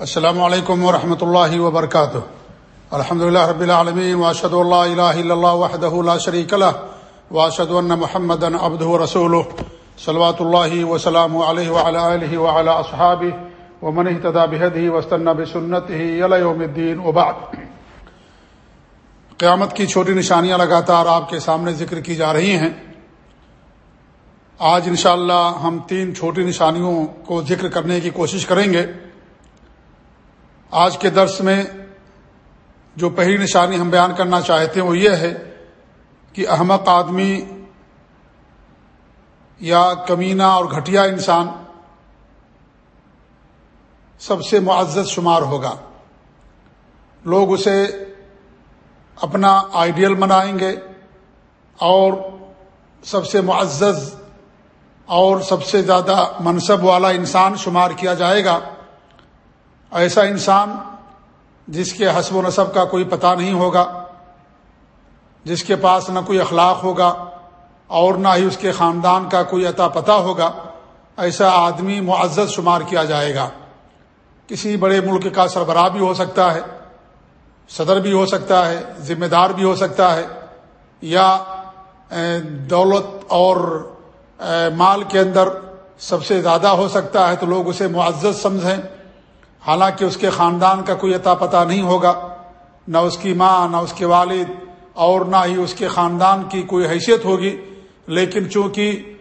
السلام علیکم ورحمۃ اللہ وبرکاتہ۔ الحمد لله رب العالمين واشهد ان لا اله الا الله وحده لا شريك له واشهد ان محمدا عبده ورسوله صلوات الله وسلامه عليه وعلى اله وعلى اصحابه ومن اهتدى بهديه واستنى بسنته الى يوم الدين وبعد قیامت کی چھوٹی نشانیاں لگاتار آپ کے سامنے ذکر کی جا رہی ہیں۔ آج انشاءاللہ ہم تین چھوٹی نشانیوں کو ذکر کرنے کی کوشش کریں گے۔ آج کے درس میں جو پہلی نشانی ہم بیان کرنا چاہتے ہیں وہ یہ ہے کہ احمق آدمی یا کمینہ اور گھٹیا انسان سب سے معزز شمار ہوگا۔ لوگ اسے اپنا آئیڈیل منائیں گے اور سب سے معزز اور سب سے زیادہ منصب والا انسان شمار کیا جائے گا۔ ایسا انسان جس کے حسب و نصب کا کوئی پتہ نہیں ہوگا، جس کے پاس نہ کوئی اخلاق ہوگا اور نہ ہی اس کے خاندان کا کوئی عطا پتہ ہوگا، ایسا آدمی معزز شمار کیا جائے گا۔ کسی بڑے ملک کا سربراہ بھی ہو سکتا ہے، صدر بھی ہو سکتا ہے، ذمہ دار بھی ہو سکتا ہے، یا دولت اور مال کے اندر سب سے زیادہ ہو سکتا ہے تو لوگ اسے معزز سمجھیں۔ حالانکہ اس کے خاندان کا کوئی عطا پتہ نہیں ہوگا، نہ اس کی ماں، نہ اس کے والد، اور نہ ہی اس کے خاندان کی کوئی حیثیت ہوگی، لیکن چونکہ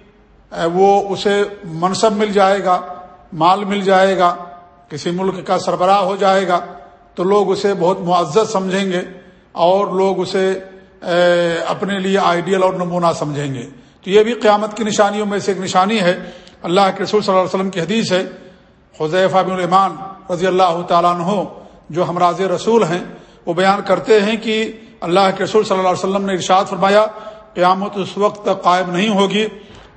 وہ اسے منصب مل جائے گا، مال مل جائے گا، کسی ملک کا سربراہ ہو جائے گا، تو لوگ اسے بہت معزز سمجھیں گے، اور لوگ اسے اپنے لیے آئیڈیل اور نمونہ سمجھیں گے۔ تو یہ بھی قیامت کی نشانیوں میں سے ایک نشانی ہے۔ اللہ کے رسول صلی اللہ علیہ وسلم کی حدیث ہے حضیفہ بن المان رضی اللہ تعالیٰ عنہ جو ہمراز رسول ہیں، وہ بیان کرتے ہیں کہ اللہ کے رسول صلی اللہ علیہ وسلم نے ارشاد فرمایا، قیامت اس وقت تک قائم نہیں ہوگی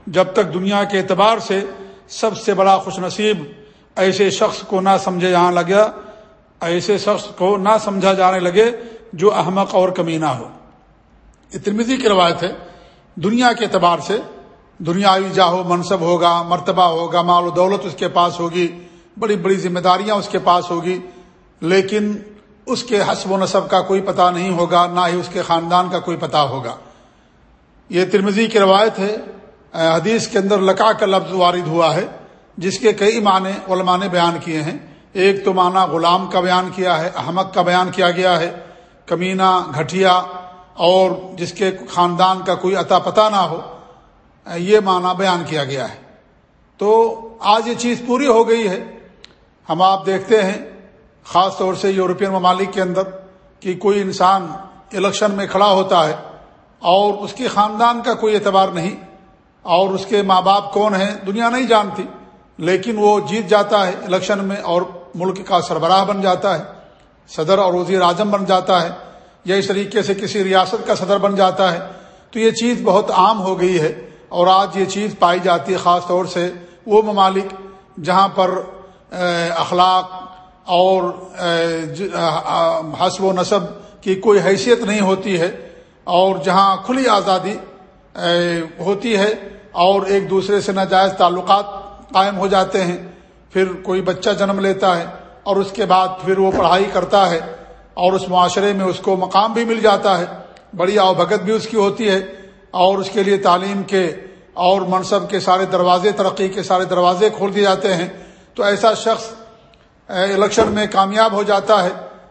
جب تک دنیا کے اعتبار سے سب سے بڑا خوش نصیب ایسے شخص کو نہ سمجھے جانے لگا ایسے شخص کو نہ سمجھا جانے لگے جو احمق اور کمینہ ہو۔ اترمزی کی روایت ہے، دنیا کے اعتبار سے دنیاوی جاہو منصب ہوگا، مرتبہ ہوگا، مال و دولت اس کے پاس ہوگی۔ بڑی بڑی ذمہ داریاں اس کے پاس ہوگی، لیکن اس کے حسب و نصب کا کوئی پتہ نہیں ہوگا، نہ ہی اس کے خاندان کا کوئی پتہ ہوگا۔ یہ ترمزی کی روایت ہے حدیث کے اندر لقا کا لفظ وارد ہوا ہے، جس کے کئی معنی علماء نے بیان کیے ہیں۔ ایک تو معنی غلام کا بیان کیا ہے، احمد کا بیان کیا گیا ہے، کمینہ، گھٹیا، اور جس کے خاندان کا کوئی عطا پتہ نہ ہو یہ معنی بیان کیا گیا ہے۔ تو آج یہ چیز پوری ہو گئی ہے ہم آپ دیکھتے ہیں، خاص طور سے یورپین ممالک کے اندر، کہ کوئی انسان الیکشن میں کھڑا ہوتا ہے اور اس کے خاندان کا کوئی اعتبار نہیں، اور اس کے ماں باپ کون ہیں دنیا نہیں جانتی، لیکن وہ جیت جاتا ہے الیکشن میں اور ملک کا سربراہ بن جاتا ہے، صدر اور وزیر اعظم بن جاتا ہے، یا اس طریقے سے کسی ریاست کا صدر بن جاتا ہے۔ تو یہ چیز بہت عام ہو گئی ہے اور آج یہ چیز پائی جاتی ہے، خاص طور سے وہ ممالک جہاں پر اخلاق اور حسب و نصب کی کوئی حیثیت نہیں ہوتی ہے اور جہاں کھلی آزادی ہوتی ہے اور ایک دوسرے سے ناجائز تعلقات قائم ہو جاتے ہیں، پھر کوئی بچہ جنم لیتا ہے اور اس کے بعد پھر وہ پڑھائی کرتا ہے اور اس معاشرے میں اس کو مقام بھی مل جاتا ہے، بڑی آؤ بھگت بھی اس کی ہوتی ہے اور اس کے لیے تعلیم کے اور منصب کے سارے دروازے، ترقی کے سارے دروازے کھول دیے جاتے ہیں۔ تو ایسا شخص الیکشن میں کامیاب ہو جاتا ہے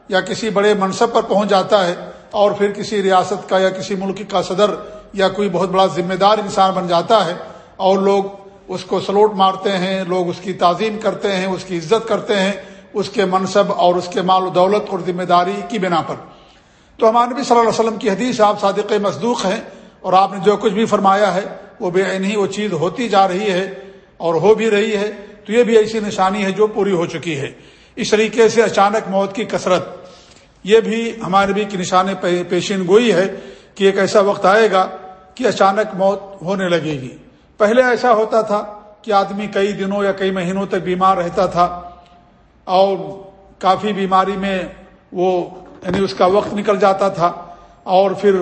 یا کسی بڑے منصب پر پہنچ جاتا ہے اور پھر کسی ریاست کا یا کسی ملک کا صدر یا کوئی بہت بڑا ذمہ دار انسان بن جاتا ہے اور لوگ اس کو سلوٹ مارتے ہیں، لوگ اس کی تعظیم کرتے ہیں، اس کی عزت کرتے ہیں، اس کے منصب اور اس کے مال و دولت اور ذمہ داری کی بنا پر۔ تو ہمارے نبی صلی اللہ علیہ وسلم کی حدیث آپ صادق مصدوق ہیں اور آپ نے جو کچھ بھی فرمایا ہے وہ بے عین ہی وہ چیز ہوتی جا رہی ہے اور ہو بھی رہی ہے۔ تو یہ بھی ایسی نشانی ہے جو پوری ہو چکی ہے۔ اس طریقے سے اچانک موت کی کثرت۔ یہ بھی ہمارے بھی کی نشان پیشین گوئی ہے کہ ایک ایسا وقت آئے گا کہ اچانک موت ہونے لگے گی۔ پہلے ایسا ہوتا تھا کہ آدمی کئی دنوں یا کئی مہینوں تک بیمار رہتا تھا اور کافی بیماری میں وہ یعنی اس کا وقت نکل جاتا تھا اور پھر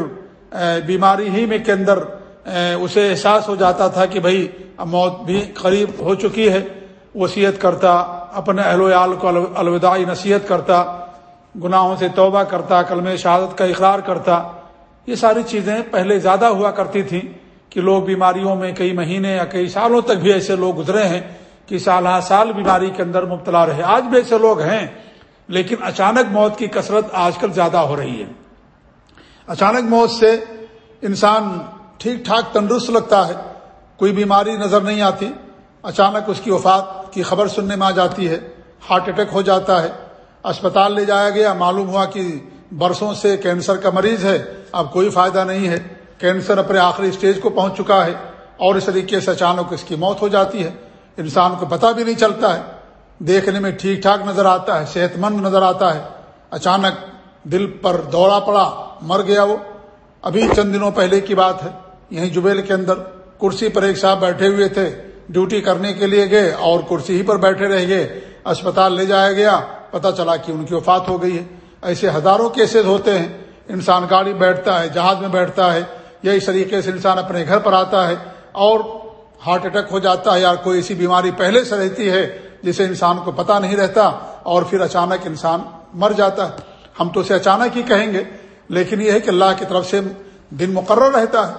بیماری ہی میں کے اندر اسے احساس ہو جاتا تھا کہ بھائی موت بھی قریب ہو چکی ہے۔ وصیت کرتا، اپنے اہل ویال کو الوداعی نصیحت کرتا، گناہوں سے توبہ کرتا کلم شہادت کا اقرار کرتا، یہ ساری چیزیں پہلے زیادہ ہوا کرتی تھیں کہ لوگ بیماریوں میں کئی مہینے یا کئی سالوں تک بھی ایسے لوگ گزرے ہیں کہ سال ہر سال بیماری کے اندر مبتلا رہے۔ آج بھی ایسے لوگ ہیں، لیکن اچانک موت کی کثرت آج کل زیادہ ہو رہی ہے۔ اچانک موت سے انسان ٹھیک ٹھاک تندرست لگتا ہے، کوئی بیماری نظر نہیں آتی اچانک اس کی وفات کی خبر سننے میں آ جاتی ہے، ہارٹ اٹیک ہو جاتا ہے، اسپتال لے جایا گیا، معلوم ہوا کہ برسوں سے کینسر کا مریض ہے، اب کوئی فائدہ نہیں ہے۔ کینسر اپنے آخری اسٹیج کو پہنچ چکا ہے، اور اس طریقے سے اچانک اس کی موت ہو جاتی ہے۔ انسان کو پتہ بھی نہیں چلتا ہے۔ دیکھنے میں ٹھیک ٹھاک نظر آتا ہے صحت مند نظر آتا ہے۔ اچانک دل پر دوڑا پڑا، مر گیا وہ۔ ابھی چند دنوں پہلے کی بات ہے، یہیں جبیل کے اندر کرسی پر ایک صاحب بیٹھے ہوئے تھے۔ ڈیوٹی کرنے کے لیے گئے اور کرسی ہی پر بیٹھے رہ گئے۔ اسپتال لے جایا گیا، پتہ چلا کہ ان کی وفات ہو گئی ہے۔ ایسے ہزاروں کیسز ہوتے ہیں۔ انسان گاڑی بیٹھتا ہے، جہاز میں بیٹھتا ہے۔ یا اس طریقے سے انسان اپنے گھر پر آتا ہے اور ہارٹ اٹیک ہو جاتا ہے یا کوئی ایسی بیماری پہلے سے رہتی ہے جسے انسان کو پتہ نہیں رہتا اور پھر اچانک انسان مر جاتا ہے۔ ہم تو اسے اچانک ہی کہیں گے، لیکن یہ ہے کہ اللہ کی طرف سے دن مقرر رہتا ہے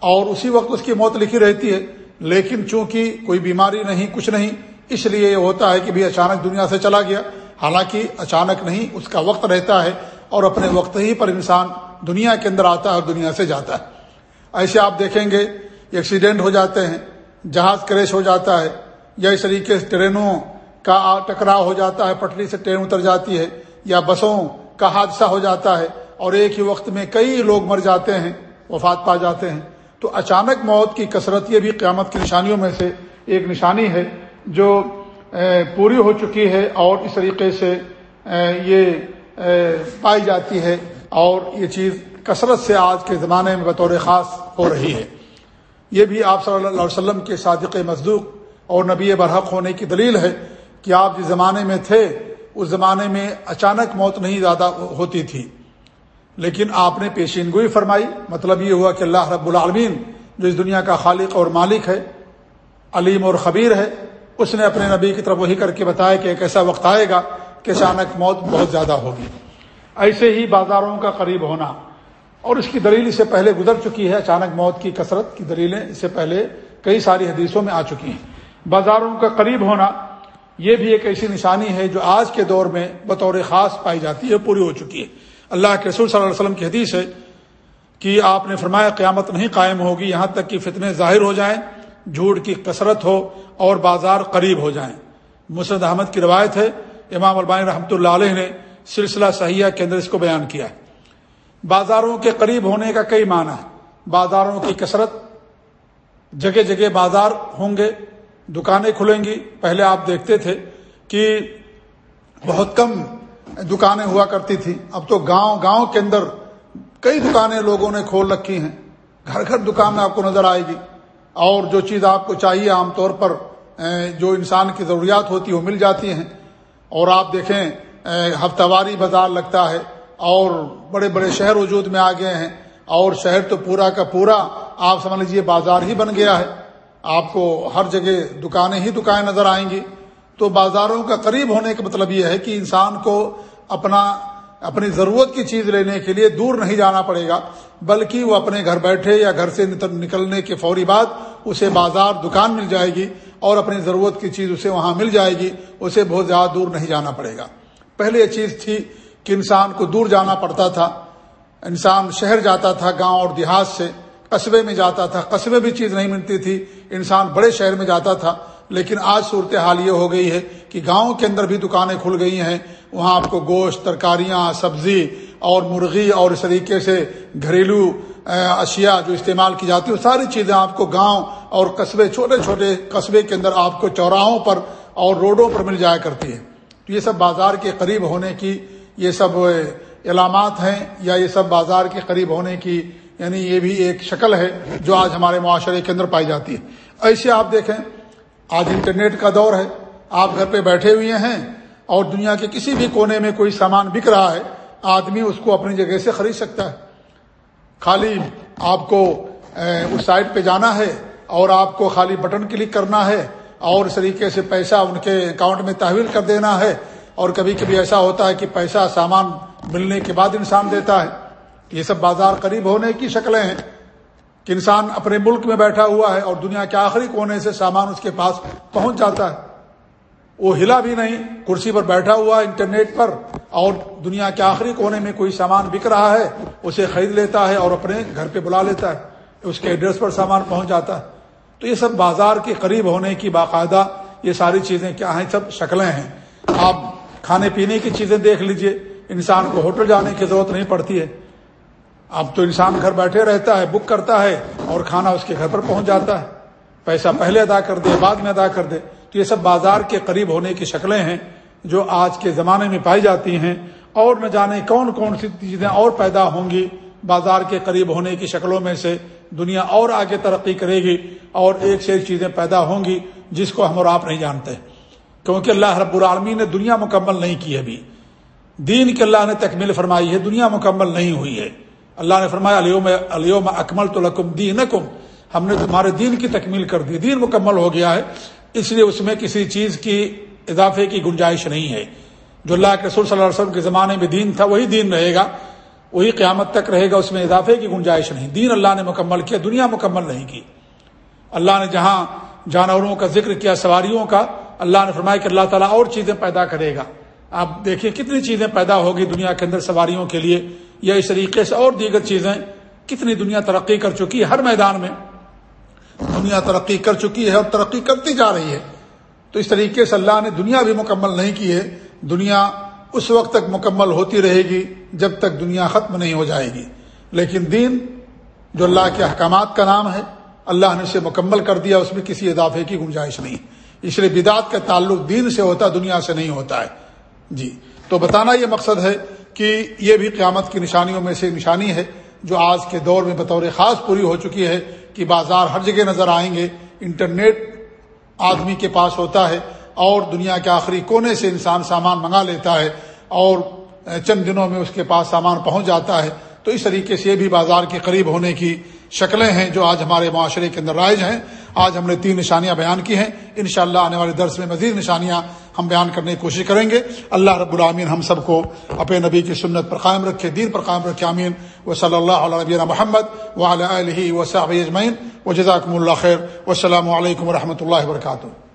اور اسی وقت اس کی موت لکھی رہتی ہے۔ لیکن چونکہ کوئی بیماری نہیں، کچھ نہیں، اس لیے یہ ہوتا ہے کہ بھی اچانک دنیا سے چلا گیا۔ حالانکہ اچانک نہیں، اس کا وقت رہتا ہے اور اپنے وقت ہی پر انسان دنیا کے اندر آتا ہے اور دنیا سے جاتا ہے۔ ایسے آپ دیکھیں گے ایکسیڈنٹ ہو جاتے ہیں، جہاز کریش ہو جاتا ہے، یا اس طریقے سے ٹرینوں کا ٹکراؤ ہو جاتا ہے، پٹری سے ٹرین اتر جاتی ہے، یا بسوں کا حادثہ ہو جاتا ہے اور ایک ہی وقت میں کئی لوگ مر جاتے ہیں، وفات پا جاتے ہیں۔ تو اچانک موت کی کثرت یہ بھی قیامت کی نشانیوں میں سے ایک نشانی ہے جو پوری ہو چکی ہے اور اس طریقے سے یہ پائی جاتی ہے اور یہ چیز کثرت سے آج کے زمانے میں بطور خاص ہو رہی ہے۔ یہ بھی آپ صلی اللہ علیہ وسلم کے صادق مزدوق اور نبی برحق ہونے کی دلیل ہے کہ آپ جس زمانے میں تھے، اس زمانے میں اچانک موت نہیں زیادہ ہوتی تھی۔ لیکن آپ نے پیشین گوئی فرمائی مطلب یہ ہوا کہ اللہ رب العالمین جو اس دنیا کا خالق اور مالک ہے، علیم اور خبیر ہے، اس نے اپنے نبی کی طرف وہی کر کے بتایا کہ ایک ایسا وقت آئے گا کہ اچانک موت بہت زیادہ ہوگی۔ ایسے ہی بازاروں کا قریب ہونا۔ اور اس کی دلیل اس سے پہلے گزر چکی ہے، اچانک موت کی کثرت کی دلیلیں اس سے پہلے کئی ساری حدیثوں میں آ چکی ہیں۔ بازاروں کا قریب ہونا، یہ بھی ایک ایسی نشانی ہے جو آج کے دور میں بطور خاص پائی جاتی ہے، پوری ہو چکی ہے۔ اللہ کے رسول صلی اللہ علیہ وسلم کی حدیث ہے کہ آپ نے فرمایا قیامت نہیں قائم ہوگی، یہاں تک کہ فتنے ظاہر ہو جائیں، جھوٹ کی کثرت ہو اور بازار قریب ہو جائیں۔ مسرد احمد کی روایت ہے، امام البانی رحمۃ اللہ علیہ نے سلسلہ صحیحہ کے اندر اس کو بیان کیا ہے۔ بازاروں کے قریب ہونے کا کئی معنی ہے بازاروں کی کثرت، جگہ جگہ بازار ہوں گے، دکانیں کھلیں گی۔ پہلے آپ دیکھتے تھے کہ بہت کم دکانیں ہوا کرتی تھی۔ اب تو گاؤں گاؤں کے اندر کئی دکانیں لوگوں نے کھول رکھی ہیں۔ گھر گھر دکان میں آپ کو نظر آئے گی۔ اور جو چیز آپ کو چاہیے عام طور پر جو انسان کی ضروریات ہوتی ہے وہ مل جاتی ہیں۔ اور آپ دیکھیں ہفتہ واری بازار لگتا ہے۔ اور بڑے بڑے شہر وجود میں آ گئے ہیں۔ اور شہر تو پورا کا پورا، آپ سمجھ لیجیے بازار ہی بن گیا ہے۔ آپ کو ہر جگہ دکانیں ہی دکانیں نظر آئیں گی۔ تو بازاروں کا قریب ہونے کا مطلب یہ ہے کہ انسان کو اپنا اپنی ضرورت کی چیز لینے کے لیے دور نہیں جانا پڑے گا، بلکہ وہ اپنے گھر بیٹھے یا گھر سے نکلنے کے فوری بعد اسے بازار، دکان مل جائے گی اور اپنی ضرورت کی چیز اسے وہاں مل جائے گی، اسے بہت زیادہ دور نہیں جانا پڑے گا۔ پہلے یہ چیز تھی کہ انسان کو دور جانا پڑتا تھا، انسان شہر جاتا تھا گاؤں اور دیہات سے، قصبے میں جاتا تھا، قصبے بھی چیز نہیں ملتی تھی، انسان بڑے شہر میں جاتا تھا۔ لیکن آج صورت حال یہ ہو گئی ہے کہ گاؤں کے اندر بھی دکانیں کھل گئی ہیں، وہاں آپ کو گوشت، ترکاریاں، سبزی اور مرغی اور اس طریقے سے گھریلو اشیاء جو استعمال کی جاتی ہیں ساری چیزیں آپ کو گاؤں اور قصبے، چھوٹے چھوٹے قصبے کے اندر آپ کو چوراہوں پر اور روڈوں پر مل جایا کرتی ہے تو یہ سب بازار کے قریب ہونے کی یہ سب علامات ہیں یا یہ سب بازار کے قریب ہونے کی یعنی یہ بھی ایک شکل ہے جو آج ہمارے معاشرے کے اندر پائی جاتی ہے۔ ایسے آپ دیکھیں آج انٹرنیٹ کا دور ہے، آپ گھر پہ بیٹھے ہوئے ہیں اور دنیا کے کسی بھی کونے میں کوئی سامان بک رہا ہے، آدمی اس کو اپنی جگہ سے خرید سکتا ہے۔ خالی آپ کو اس سائٹ پہ جانا ہے اور آپ کو خالی بٹن کلک کرنا ہے اور اس طریقے سے پیسہ ان کے اکاؤنٹ میں تحویل کر دینا ہے اور کبھی کبھی ایسا ہوتا ہے کہ پیسہ سامان ملنے کے بعد انسان دیتا ہے۔ یہ سب بازار قریب ہونے کی شکلیں ہیں۔ کہ انسان اپنے ملک میں بیٹھا ہوا ہے اور دنیا کے آخری کونے سے سامان اس کے پاس پہنچ جاتا ہے۔ وہ ہلا بھی نہیں، کرسی پر بیٹھا ہوا، انٹرنیٹ پر، اور دنیا کے آخری کونے میں کوئی سامان بک رہا ہے، اسے خرید لیتا ہے اور اپنے گھر پہ بلا لیتا ہے، اس کے ایڈریس پر سامان پہنچ جاتا ہے۔ تو یہ سب بازار کے قریب ہونے کی باقاعدہ یہ ساری چیزیں کیا ہیں؟ سب شکلیں ہیں۔ آپ کھانے پینے کی چیزیں دیکھ لیجیے۔ انسان کو ہوٹل جانے کی ضرورت نہیں پڑتی ہے۔ اب تو انسان گھر بیٹھے رہتا ہے بک کرتا ہے اور کھانا اس کے گھر پر پہنچ جاتا ہے۔ پیسہ پہلے ادا کر دے، بعد میں ادا کر دے۔ تو یہ سب بازار کے قریب ہونے کی شکلیں ہیں جو آج کے زمانے میں پائی جاتی ہیں۔ اور نہ جانے کون کون سی چیزیں اور پیدا ہوں گی۔ بازار کے قریب ہونے کی شکلوں میں سے دنیا اور آگے ترقی کرے گی اور ایک سے ایک چیزیں پیدا ہوں گی جس کو ہم اور آپ نہیں جانتے۔ کیونکہ اللہ رب العالمین نے دنیا مکمل نہیں کی ابھی۔ دین کے اللہ نے تکمیل فرمائی ہے، دنیا مکمل نہیں ہوئی ہے۔ اللہ نے فرمایا علیوم علیوم اکمل تو لکم دین ہم نے تمہارے دین کی تکمیل کر دی، دین مکمل ہو گیا ہے، اس لیے اس میں کسی چیز کی اضافے کی گنجائش نہیں ہے۔ جو اللہ کے رسول صلی اللہ علیہ وسلم کے زمانے میں دین تھا، وہی دین رہے گا، وہی قیامت تک رہے گا، اس میں اضافے کی گنجائش نہیں۔ دین اللہ نے مکمل کیا، دنیا مکمل نہیں کی۔ اللہ نے جہاں جانوروں کا ذکر کیا، سواریوں کا، اللہ نے فرمایا کہ اللہ تعالیٰ اور چیزیں پیدا کرے گا۔ آپ دیکھیے کتنی چیزیں پیدا ہوگی دنیا کے اندر سواریوں کے لیے۔ یا اس طریقے سے اور دیگر چیزیں کتنی دنیا ترقی کر چکی ہے ہر میدان میں۔ دنیا ترقی کر چکی ہے اور ترقی کرتی جا رہی ہے۔ تو اس طریقے سے اللہ نے دنیا بھی مکمل نہیں کی ہے۔ دنیا اس وقت تک مکمل ہوتی رہے گی جب تک دنیا ختم نہیں ہو جائے گی۔ لیکن دین جو اللہ کے احکامات کا نام ہے، اللہ نے اسے مکمل کر دیا، اس میں کسی اضافے کی گنجائش نہیں۔ اس لیے بدعت کا تعلق دین سے ہوتا، دنیا سے نہیں ہوتا ہے۔ جی تو بتانا یہ مقصد ہے کہ یہ بھی قیامت کی نشانیوں میں سے نشانی ہے جو آج کے دور میں بطور خاص پوری ہو چکی ہے کہ بازار ہر جگہ نظر آئیں گے، انٹرنیٹ آدمی کے پاس ہوتا ہے اور دنیا کے آخری کونے سے انسان سامان منگا لیتا ہے اور چند دنوں میں اس کے پاس سامان پہنچ جاتا ہے۔ تو اس طریقے سے یہ بھی بازار کے قریب ہونے کی شکلیں ہیں جو آج ہمارے معاشرے کے اندر رائج ہیں۔ آج ہم نے تین نشانیاں بیان کی ہیں۔ انشاءاللہ آنے والے درس میں مزید نشانیاں ہم بیان کرنے کی کوشش کریں گے۔ اللہ رب العامین ہم سب کو اپنے نبی کی سنت پر قائم رکھے، دین پر قائم رکھے امین و صلی اللہ علیہ نبی محمد و علیہ و صاحب اجمعین۔ و جزاکم اللہ خیر۔ و السلام علیکم و رحمۃ اللہ وبرکاتہ۔